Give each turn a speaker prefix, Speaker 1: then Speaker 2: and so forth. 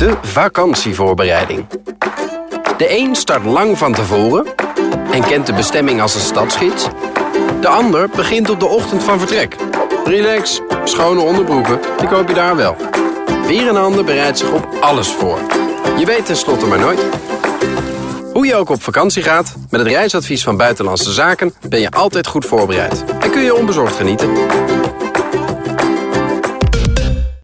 Speaker 1: de vakantievoorbereiding. De een start lang van tevoren en kent de bestemming als een stadsgids. De ander begint op de ochtend van vertrek. Relax, schone onderbroeken, die koop je daar wel. Weer een ander bereidt zich op alles voor. Je weet tenslotte maar nooit. Hoe je ook op vakantie gaat, met het reisadvies van Buitenlandse Zaken ben je altijd goed voorbereid. En kun je onbezorgd genieten.